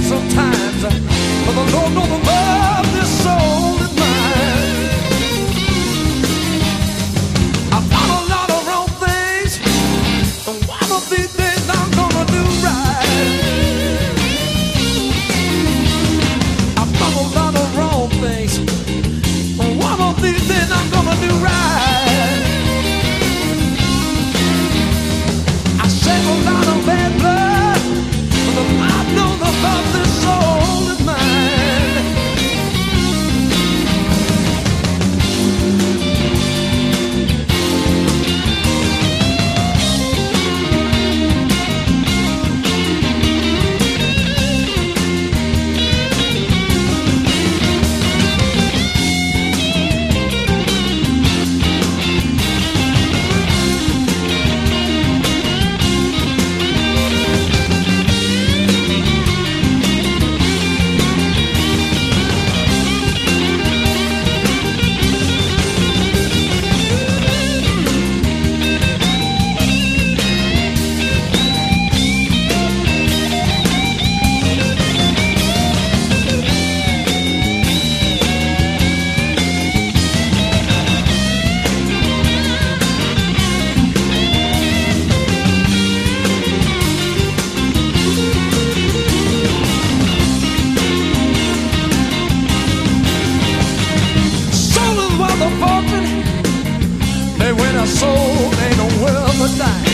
sometimes. But the Lord knows the love. side.